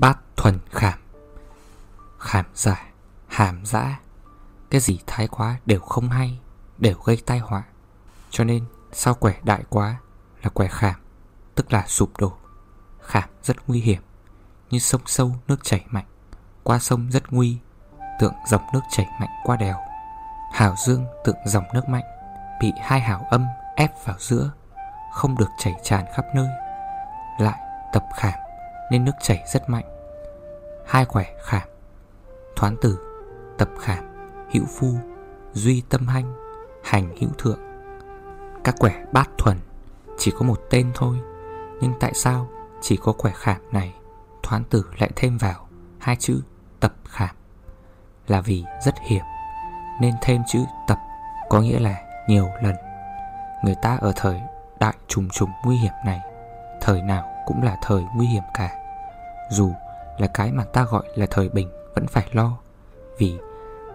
Bát thuần khảm. Khảm giả Hàm dã, Cái gì thái quá đều không hay, Đều gây tai họa. Cho nên, sao quẻ đại quá Là quẻ khảm, Tức là sụp đổ. Khảm rất nguy hiểm, Như sông sâu nước chảy mạnh, Qua sông rất nguy, Tượng dòng nước chảy mạnh qua đèo. Hảo dương tượng dòng nước mạnh, Bị hai hảo âm ép vào giữa, Không được chảy tràn khắp nơi, Lại tập khảm. Nên nước chảy rất mạnh. Hai quẻ khảm, Thoán tử, Tập khảm, Hữu phu, Duy tâm hanh, Hành hữu thượng. Các quẻ bát thuần Chỉ có một tên thôi, Nhưng tại sao chỉ có quẻ khảm này, Thoán tử lại thêm vào Hai chữ tập khảm? Là vì rất hiểm, Nên thêm chữ tập Có nghĩa là nhiều lần. Người ta ở thời đại trùng trùng nguy hiểm này, Thời nào cũng là thời nguy hiểm cả. Dù là cái mà ta gọi là thời bình Vẫn phải lo, Vì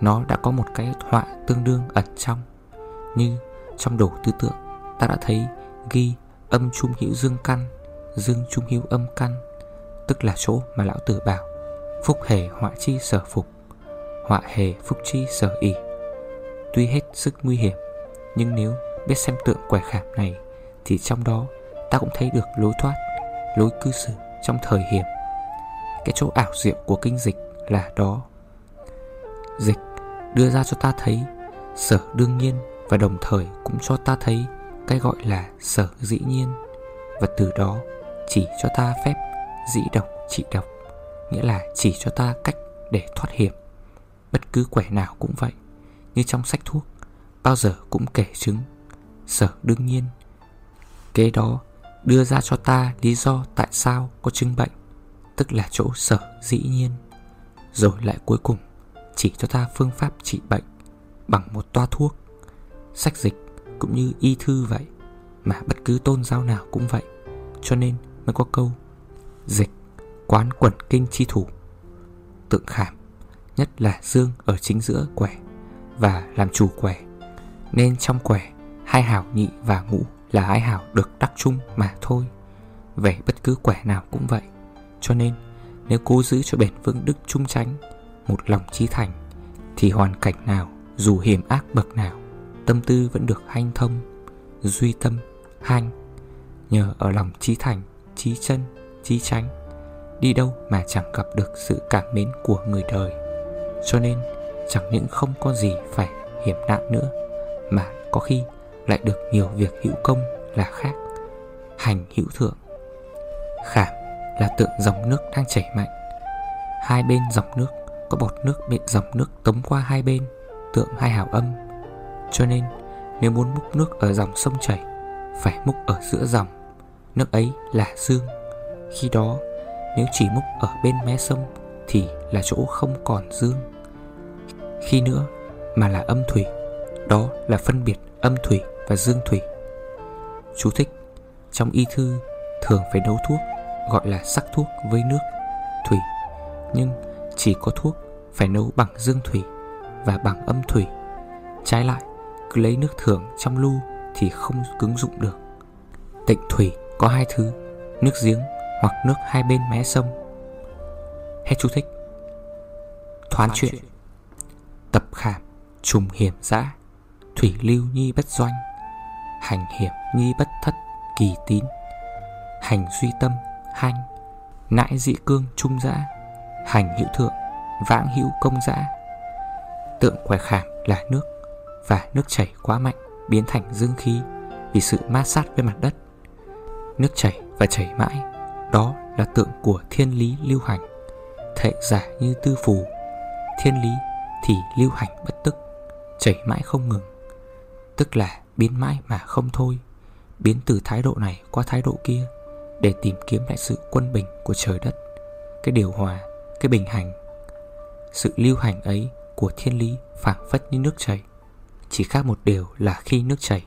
nó đã có một cái họa tương đương ẩn trong. Như trong đồ tư tượng Ta đã thấy ghi âm trung hữu dương căn, Dương trung hữu âm căn, Tức là chỗ mà lão tử bảo, Phúc hề họa chi sở phục, Họa hề phúc chi sở ỉ Tuy hết sức nguy hiểm, Nhưng nếu biết xem tượng quẻ khảm này, Thì trong đó ta cũng thấy được lối thoát, Lối cư xử trong thời hiểm. Cái chỗ ảo diệu của kinh dịch là đó. Dịch đưa ra cho ta thấy, Sở đương nhiên Và đồng thời cũng cho ta thấy Cái gọi là sở dĩ nhiên. Và từ đó chỉ cho ta phép dĩ độc, trị độc, Nghĩa là chỉ cho ta cách để thoát hiểm. Bất cứ quẻ nào cũng vậy, Như trong sách thuốc, Bao giờ cũng kể chứng Sở đương nhiên. Kế đó đưa ra cho ta lý do tại sao có chứng bệnh. Tức là chỗ sở dĩ nhiên. Rồi lại cuối cùng, chỉ cho ta phương pháp trị bệnh Bằng một toa thuốc, Sách dịch cũng như y thư vậy, Mà bất cứ tôn giáo nào cũng vậy. Cho nên mới có câu, Dịch quán quẩn kinh chi thủ. Tượng khảm, Nhất là dương ở chính giữa quẻ Và làm chủ quẻ, Nên trong quẻ, Hai hảo nhị và ngũ là hai hảo được đắc chung mà thôi. Về bất cứ quẻ nào cũng vậy cho nên nếu cố giữ cho bền vững đức trung tránh Một lòng trí thành Thì hoàn cảnh nào dù hiểm ác bậc nào Tâm tư vẫn được hanh thông Duy tâm, hanh. Nhờ ở lòng trí thành, trí chân, trí tránh Đi đâu mà chẳng gặp được sự cảm mến của người đời. Cho nên chẳng những không có gì phải hiểm nạn nữa Mà có khi lại được nhiều việc hữu công là khác. Hành hữu thượng. Khảm là tượng dòng nước đang chảy mạnh. Hai bên dòng nước, có bọt nước bị dòng nước tống qua hai bên, Tượng hai hào âm. Cho nên, nếu muốn múc nước ở dòng sông chảy, Phải múc ở giữa dòng. Nước ấy là dương. Khi đó, nếu chỉ múc ở bên mé sông Thì là chỗ không còn dương. Khi nữa mà là âm thủy, Đó là phân biệt âm thủy và dương thủy. Chú thích, Trong y thư thường phải nấu thuốc. Gọi là sắc thuốc với nước Thủy. Nhưng chỉ có thuốc phải nấu bằng dương thủy Và bằng âm thủy. Trái lại Cứ lấy nước thường trong lu Thì không cứng dụng được. Tịnh thủy có hai thứ Nước giếng hoặc nước hai bên mé sông. Hết chú thích. Thoán chuyện. Tập khảm Trùng hiểm dã. Thủy lưu nhi bất doanh. Hành hiểm nhi bất thất kỳ tín. Hành duy tâm Hanh, Nãi dị cương trung dã Hành hữu thượng, Vãng hữu công dã Tượng quẻ khảm là nước Và nước chảy quá mạnh, Biến thành dương khí Vì sự mát sát với mặt đất. Nước chảy và chảy mãi, Đó là tượng của thiên lý lưu hành, Thệ giả như tư phù. Thiên lý thì lưu hành bất tức, Chảy mãi không ngừng, Tức là biến mãi mà không thôi, Biến từ thái độ này qua thái độ kia. Để tìm kiếm lại sự quân bình của trời đất Cái điều hòa, cái bình hành. Sự lưu hành ấy của thiên lý phảng phất như nước chảy. Chỉ khác một điều là khi nước chảy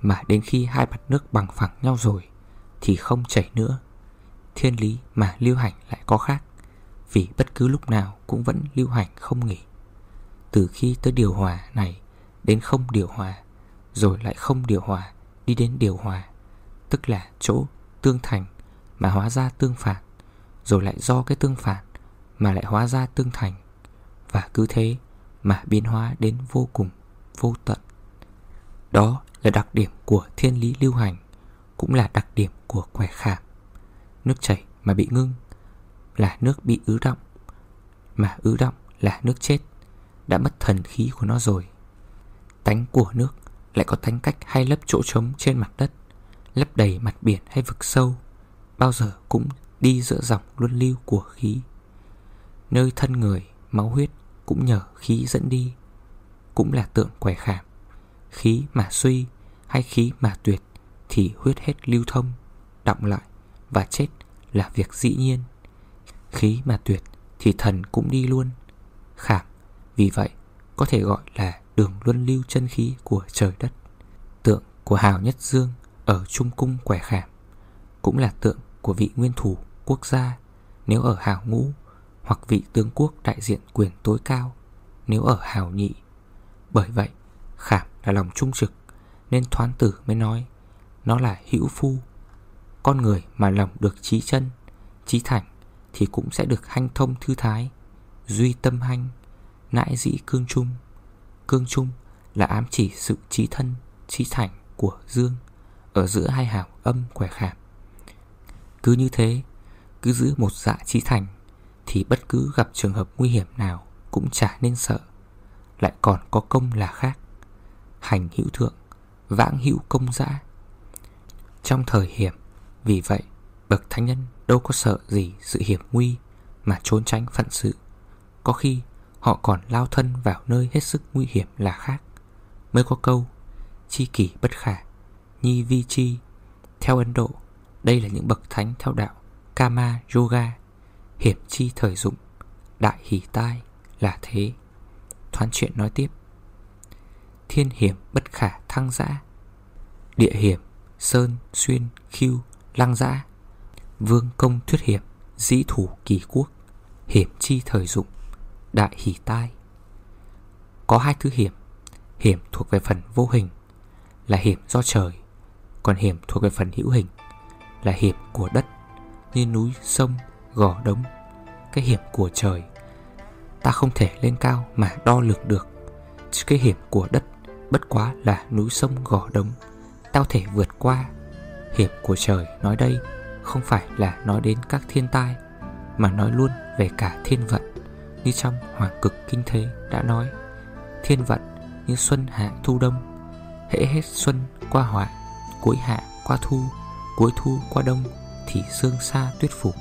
Mà đến khi hai mặt nước bằng phẳng nhau rồi Thì không chảy nữa. Thiên lý mà lưu hành lại có khác Vì bất cứ lúc nào cũng vẫn lưu hành không nghỉ. Từ khi tới điều hòa này Đến không điều hòa rồi lại không điều hòa Đi đến điều hòa Tức là chỗ tương thành Mà hóa ra tương phản, Rồi lại do cái tương phản Mà lại hóa ra tương thành, Và cứ thế mà biến hóa đến vô cùng, Vô tận. Đó là đặc điểm của thiên lý lưu hành, Cũng là đặc điểm của quẻ khảm. Nước chảy mà bị ngưng Là nước bị ứ động, Mà ứ động là nước chết, Đã mất thần khí của nó rồi. Tánh của nước lại có tánh cách hay lấp chỗ trống trên mặt đất. Lấp đầy mặt biển hay vực sâu Bao giờ cũng đi giữa dòng luân lưu của khí. Nơi thân người, máu huyết cũng nhờ khí dẫn đi Cũng là tượng quẻ khảm. Khí mà suy hay khí mà tuyệt Thì huyết hết lưu thông, động lại và chết là việc dĩ nhiên. Khí mà tuyệt thì thần cũng đi luôn. Khảm vì vậy có thể gọi là đường luân lưu chân khí của trời đất. Tượng của Hào Nhất Dương ở Trung Cung Quẻ Khảm Cũng là tượng của vị nguyên thủ quốc gia nếu ở Hào Ngũ Hoặc vị tướng quốc đại diện quyền tối cao nếu ở Hào Nhị. Bởi vậy Khảm là lòng trung trực, Nên thoán tử mới nói, Nó là hữu phu. Con người mà lòng được trí chân, Trí thảnh Thì cũng sẽ được hanh thông thư thái, Duy tâm hanh, Nãi dĩ cương trung. Cương trung là ám chỉ sự trí thân, Trí thảnh của dương. Ở giữa hai hàm âm quẻ khảm Cứ như thế, Cứ giữ một dạ trí thành, Thì bất cứ gặp trường hợp nguy hiểm nào Cũng chả nên sợ. Lại còn có công là khác. Hành hữu thượng, Vãng hữu công dã. Trong thời hiểm, Vì vậy, Bậc thánh nhân đâu có sợ gì sự hiểm nguy Mà trốn tránh phận sự. Có khi, họ còn lao thân vào nơi hết sức nguy hiểm là khác. Mới có câu, Chi kỷ bất khả. Nhi vi chi. Theo Ấn Độ Đây là những bậc thánh theo đạo Kama Yoga Hiểm chi thời dụng Đại hỷ tai là thế. Thoán chuyện nói tiếp. Thiên hiểm bất khả thăng dã Địa hiểm Sơn, xuyên, khiêu, lăng dã Vương công thuyết hiểm Dĩ thủ kỳ quốc Hiểm chi thời dụng Đại hỷ tai. Có hai thứ hiểm. Hiểm thuộc về phần vô hình Là hiểm do trời còn hiểm thuộc về phần hữu hình Là hiểm của đất Như núi, sông, gò đống. Cái hiểm của trời Ta không thể lên cao mà đo lường được. Chứ cái hiểm của đất Bất quá là núi sông gò đống. Tao thể vượt qua. Hiểm của trời nói đây Không phải là nói đến các thiên tai Mà nói luôn về cả thiên vận Như trong Hoàng cực Kinh Thế đã nói. Thiên vận như xuân hạ thu đông Hễ hết xuân qua họa Cuối hạ qua thu, Cuối thu qua đông Thì sương xa tuyết phủ.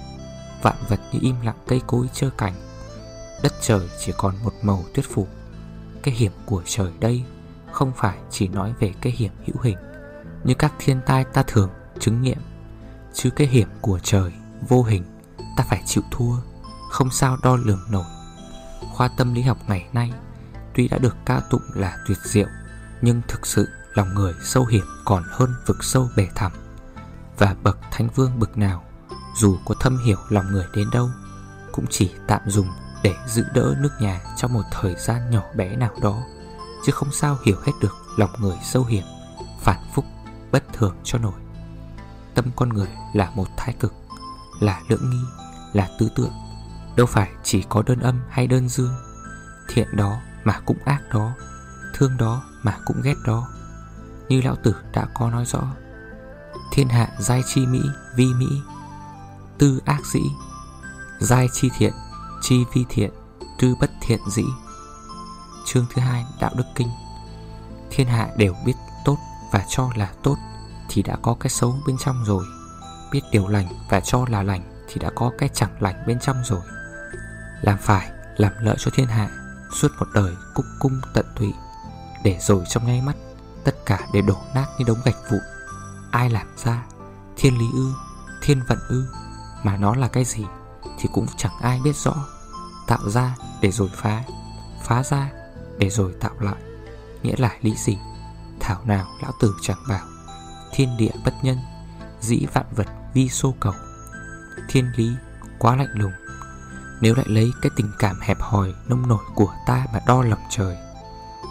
Vạn vật như im lặng cây cối trơ cảnh Đất trời chỉ còn một màu tuyết phủ. Cái hiểm của trời đây Không phải chỉ nói về cái hiểm hữu hình, Như các thiên tai ta thường chứng nghiệm. Chứ cái hiểm của trời vô hình, Ta phải chịu thua, Không sao đo lường nổi. Khoa tâm lý học ngày nay Tuy đã được ca tụng là tuyệt diệu, Nhưng thực sự lòng người sâu hiểm còn hơn vực sâu bể thẳm. Và bậc thánh vương bực nào Dù có thâm hiểu lòng người đến đâu Cũng chỉ tạm dùng để giữ đỡ nước nhà trong một thời gian nhỏ bé nào đó Chứ không sao hiểu hết được lòng người sâu hiểm Phản phúc, bất thường cho nổi. Tâm con người là một thái cực Là lưỡng nghi, là tư tưởng Đâu phải chỉ có đơn âm hay đơn dương. Thiện đó mà cũng ác đó Thương đó mà cũng ghét đó như lão tử đã có nói rõ. Thiên hạ giai chi mỹ vi mỹ Tư ác dĩ. Giai chi thiện Chi vi thiện Tư bất thiện dĩ. Chương thứ hai Đạo Đức Kinh. Thiên hạ đều biết tốt và cho là tốt Thì đã có cái xấu bên trong rồi. Biết điều lành và cho là lành Thì đã có cái chẳng lành bên trong rồi. Làm phải, làm lợi cho thiên hạ Suốt một đời cúc cung tận tụy Để rồi trong ngay mắt Tất cả đều đổ nát như đống gạch vụn. Ai làm ra? Thiên lý ư, thiên vận ư? Mà nó là cái gì Thì cũng chẳng ai biết rõ. Tạo ra để rồi phá Phá ra để rồi tạo lại. Nghĩa là lý gì? Thảo nào lão tử chẳng bảo. Thiên địa bất nhân Dĩ vạn vật vi sô cầu. Thiên lý quá lạnh lùng. Nếu lại lấy cái tình cảm hẹp hòi nông nổi của ta mà đo lòng trời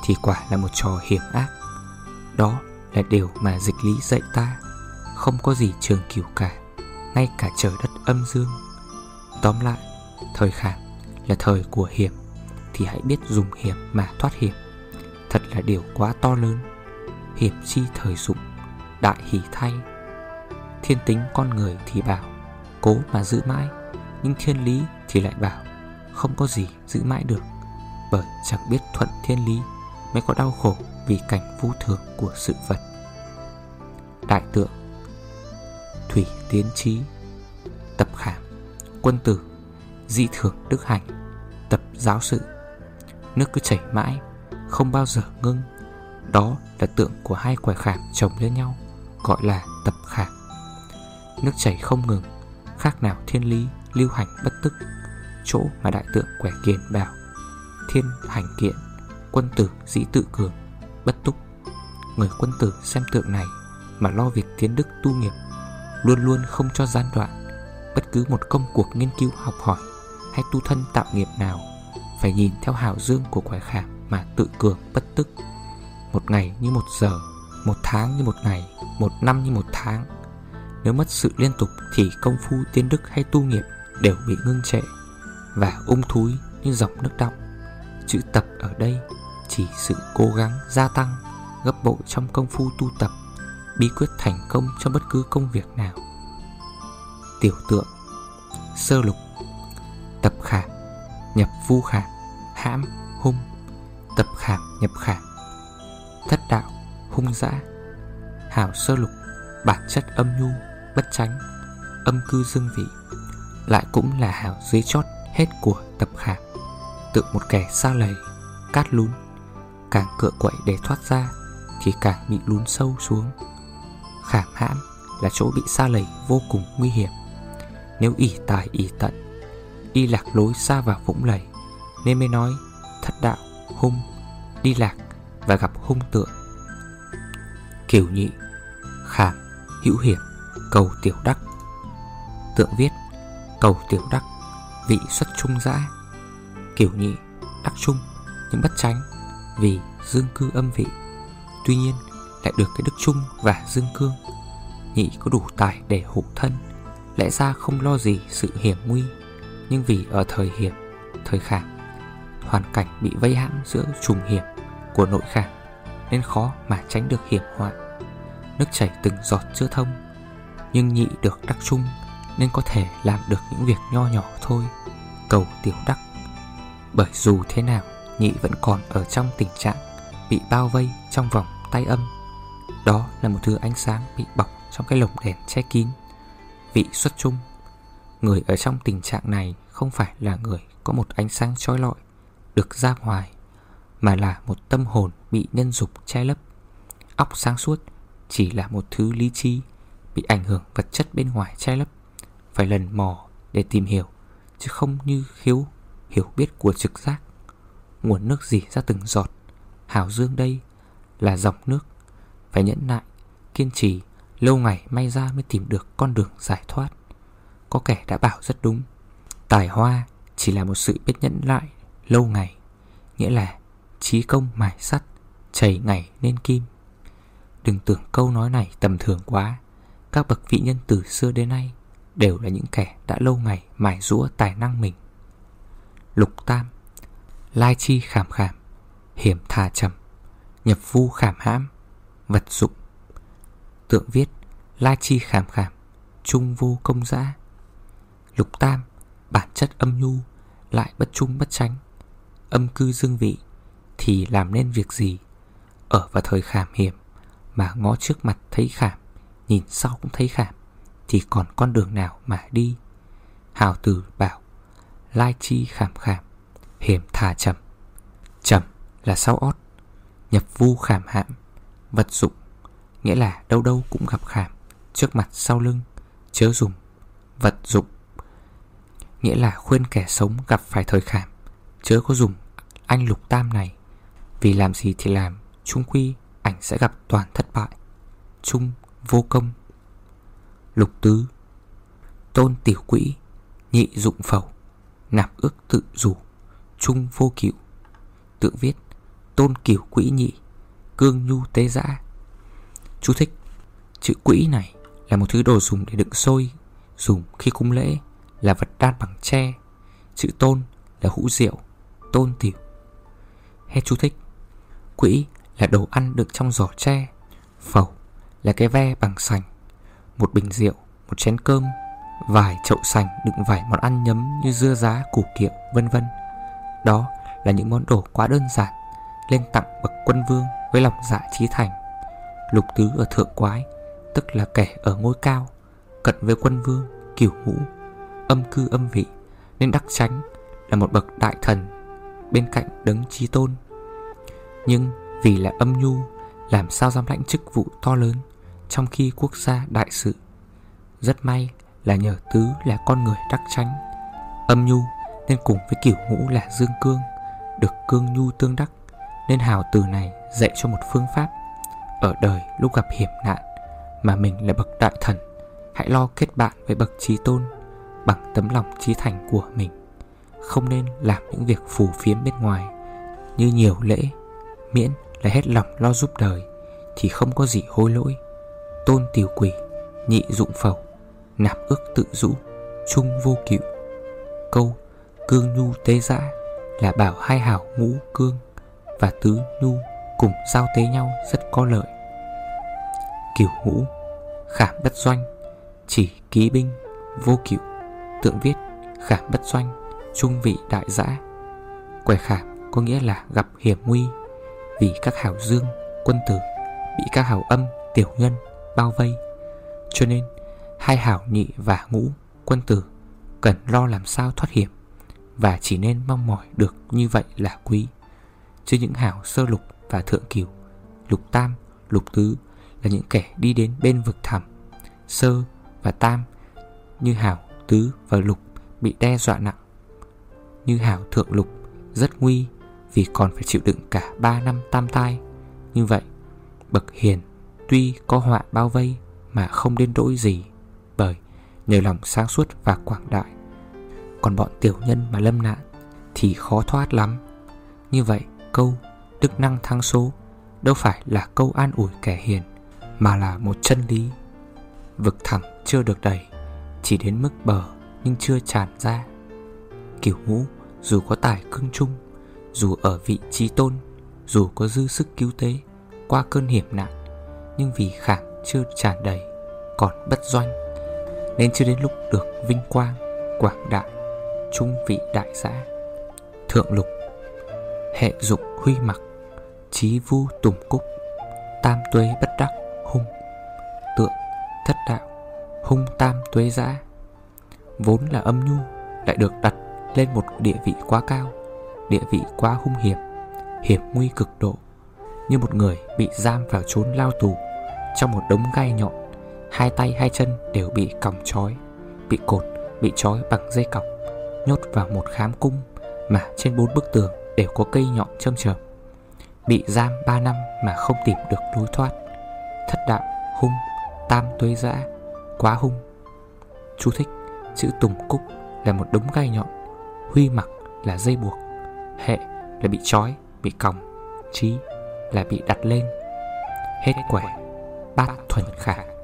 Thì quả là một trò hiểm ác. Đó là điều mà dịch lý dạy ta. Không có gì trường cửu cả, Ngay cả trời đất âm dương. Tóm lại, Thời khảm là thời của hiểm, Thì hãy biết dùng hiểm mà thoát hiểm. Thật là điều quá to lớn. Hiểm chi thời dụng, Đại hỷ thay. Thiên tính con người thì bảo, Cố mà giữ mãi, Nhưng thiên lý thì lại bảo, Không có gì giữ mãi được. Bởi chẳng biết thuận thiên lý Mới có đau khổ vì cảnh vô thường của sự vật. Đại tượng, Thủy tiến trí Tập khảm, Quân tử, dĩ thường đức hành Tập giáo sự. Nước cứ chảy mãi, Không bao giờ ngưng. Đó là tượng của hai quẻ khảm chồng lên nhau, Gọi là tập khảm. Nước chảy không ngừng, Khác nào thiên lý, lưu hành bất tức. Chỗ mà đại tượng quẻ kiền bảo, Thiên hành kiện, Quân tử dĩ tự cường Bất túc. Người quân tử xem tượng này Mà lo việc tiến đức tu nghiệp, Luôn luôn không cho gian đoạn, Bất cứ một công cuộc nghiên cứu, học hỏi Hay tu thân tạo nghiệp nào Phải nhìn theo hào dương của quả khảm Mà tự cường bất tức Một ngày như một giờ, Một tháng như một ngày, Một năm như một tháng, Nếu mất sự liên tục Thì công phu tiến đức hay tu nghiệp Đều bị ngưng trệ Và ung thúi như dòng nước đọng. Chữ tập ở đây chỉ sự cố gắng gia tăng, Gấp bội trong công phu tu tập, Bí quyết thành công trong bất cứ công việc nào. Tiểu tượng, Sơ lục, Tập khả, Nhập vu khả, Hãm, hung, Tập khảm nhập khả, Thất đạo, hung dã, Hảo sơ lục, Bản chất âm nhu, Bất tránh Âm cư dương vị, Lại cũng là hảo dưới chót hết của tập khảm Tượng một kẻ xa lầy, Cát lún. Càng cựa quậy để thoát ra Thì càng bị lún sâu xuống. Khảm hãm là chỗ bị xa lầy vô cùng nguy hiểm. Nếu ỷ tài ỷ tận Đi lạc lối xa vào vũng lầy Nên mới nói thất đạo, hung Đi lạc và gặp hung tượng. Kiểu nhị Khảm, hữu hiểm, cầu tiểu đắc. Tượng viết Cầu tiểu đắc Vị xuất trung dã Kiểu nhị, đắc trung Nhưng bất tránh vì dương cư âm vị. Tuy nhiên, lại được cái đức trung và dương cương. Nhị có đủ tài để hộ thân, Lẽ ra không lo gì sự hiểm nguy. Nhưng vì ở thời hiểm, Thời khảm, Hoàn cảnh bị vây hãm giữa trùng hiểm Của nội khảm, Nên khó mà tránh được hiểm họa. Nước chảy từng giọt chưa thông, Nhưng nhị được đắc trung Nên có thể làm được những việc nho nhỏ thôi. Cầu tiểu đắc. Bởi dù thế nào Nhị vẫn còn ở trong tình trạng Bị bao vây trong vòng tay âm. Đó là một thứ ánh sáng bị bọc trong cái lồng đèn che kín, vị xuất chung. Người ở trong tình trạng này không phải là người có một ánh sáng trói lọi, được ra ngoài, Mà là một tâm hồn bị nhân dục che lấp. Óc sáng suốt chỉ là một thứ lý trí Bị ảnh hưởng vật chất bên ngoài che lấp. Phải lần mò để tìm hiểu, Chứ không như khiếu, hiểu biết của trực giác. Nguồn nước gì ra từng giọt. Hảo dương đây là dòng nước Phải nhẫn nại, kiên trì Lâu ngày may ra mới tìm được con đường giải thoát. Có kẻ đã bảo rất đúng Tài hoa chỉ là một sự biết nhẫn lại lâu ngày Nghĩa là trí công mài sắt Chảy ngày nên kim. Đừng tưởng câu nói này tầm thường quá Các bậc vị nhân từ xưa đến nay Đều là những kẻ đã lâu ngày mài rũa tài năng mình. Lục Tam Lai chi khảm khảm, Hiểm thà trầm, Nhập vu khảm hãm, Vật dụng. Tượng viết La chi khảm khảm, Trung vô công giã Lục tam, Bản chất âm nhu, Lại bất trung bất tránh Âm cư dương vị, Thì làm nên việc gì? Ở vào thời khảm hiểm, Mà ngó trước mặt thấy khảm, Nhìn sau cũng thấy khảm, Thì còn con đường nào mà đi? Hào tử bảo, Lai chi khảm khảm Hiểm thả trầm Trầm là sau ót, Nhập vu khảm hãm Vật dụng, Nghĩa là đâu đâu cũng gặp khảm Trước mặt sau lưng, Chớ dùng vật dụng. Nghĩa là khuyên kẻ sống gặp phải thời khảm, Chớ có dùng anh lục tam này. Vì làm gì thì làm Trung quy ảnh sẽ gặp toàn thất bại Trung vô công. Lục tứ, Tôn tiểu quỹ, Nhị dụng phẩu, Nạp ước tự dù. Trung vô cựu Tự viết Tôn cửu quỹ nhị Cương nhu tế giã. Chú thích Chữ quỹ này là một thứ đồ dùng để đựng xôi Dùng khi cúng lễ là vật đan bằng tre. Chữ tôn là hũ rượu Tôn tiểu. Hết chú thích. Quỹ là đồ ăn đựng trong giỏ tre Phẩu là cái ve bằng sành Một bình rượu, một chén cơm Vài chậu sành đựng vài món ăn nhấm như dưa giá, củ kiệu, vân vân. Đó là những món đồ quá đơn giản Lên tặng bậc quân vương với lòng dạ trí thành. Lục tứ ở thượng quái Tức là kẻ ở ngôi cao Cận với quân vương, kiểu ngũ. Âm cư âm vị Nên đắc tránh là một bậc đại thần Bên cạnh đấng chi tôn. Nhưng vì là âm nhu Làm sao dám lãnh chức vụ to lớn Trong khi quốc gia đại sự. Rất may là nhờ tứ là con người đắc tránh Âm nhu nên cùng với kiểu ngũ là dương cương, Được cương nhu tương đắc, Nên hào từ này dạy cho một phương pháp. Ở đời lúc gặp hiểm nạn, Mà mình là bậc đại thần, Hãy lo kết bạn với bậc trí tôn Bằng tấm lòng trí thành của mình. Không nên làm những việc phù phiếm bên ngoài. Như nhiều lễ, Miễn là hết lòng lo giúp đời, Thì không có gì hối lỗi. Tôn tiểu quỷ, Nhị dụng phẩu Nạp ước tự rũ Trung vô cựu. Câu cương nhu tế dã Là bảo hai hảo ngũ cương Và tứ nhu cùng giao tế nhau rất có lợi. Kiểu ngũ Khảm bất doanh Chỉ ký binh Vô cựu Tượng viết khảm bất doanh Trung vị đại dã. Quẻ khảm có nghĩa là gặp hiểm nguy Vì các hảo dương, quân tử Bị các hảo âm, tiểu nhân bao vây. Cho nên hai hảo nhị và ngũ quân tử cần lo làm sao thoát hiểm và chỉ nên mong mỏi được như vậy là quý. Chứ những hảo sơ lục và thượng cửu, lục tam, lục tứ là những kẻ đi đến bên vực thẳm. Sơ và tam như hảo tứ và lục bị đe dọa nặng. Như hảo thượng lục rất nguy vì còn phải chịu đựng cả ba năm tam tai. Như vậy, bậc hiền tuy có họa bao vây mà không đến đỗi gì bởi nhờ lòng sáng suốt và quảng đại. Còn bọn tiểu nhân mà lâm nạn thì khó thoát lắm. Như vậy, câu đức năng thăng số đâu phải là câu an ủi kẻ hiền mà là một chân lý. Vực thẳm chưa được đầy, chỉ đến mức bờ nhưng chưa tràn ra. Kiểu ngũ dù có tài cưng trung, dù ở vị trí tôn, dù có dư sức cứu tế qua cơn hiểm nạn, nhưng vì khảm chưa tràn đầy, còn bất doanh nên chưa đến lúc được vinh quang Quảng đại Trung vị đại giã Thượng lục Hệ dục huy mặc Chí vu tùng cúc Tam tuế bất đắc hung Tượng thất đạo Hung tam tuế giã Vốn là âm nhu Lại được đặt lên một địa vị quá cao Địa vị quá hung hiểm Hiểm nguy cực độ Như một người bị giam vào chốn lao tù Trong một đống gai nhọn Hai tay hai chân đều bị còng trói Bị cột, bị trói bằng dây cọc. Nhốt vào một khám cung Mà trên bốn bức tường đều có cây nhọn châm chởm Bị giam ba năm mà không tìm được lối thoát. Thất đạo, hung, tam tuế dã, quá hung. Chú thích Chữ tùng cúc là một đống gai nhọn Huy mặc là dây buộc Hệ là bị trói, bị còng Trí là bị đặt lên. Hết quẻ Bát thuần khả.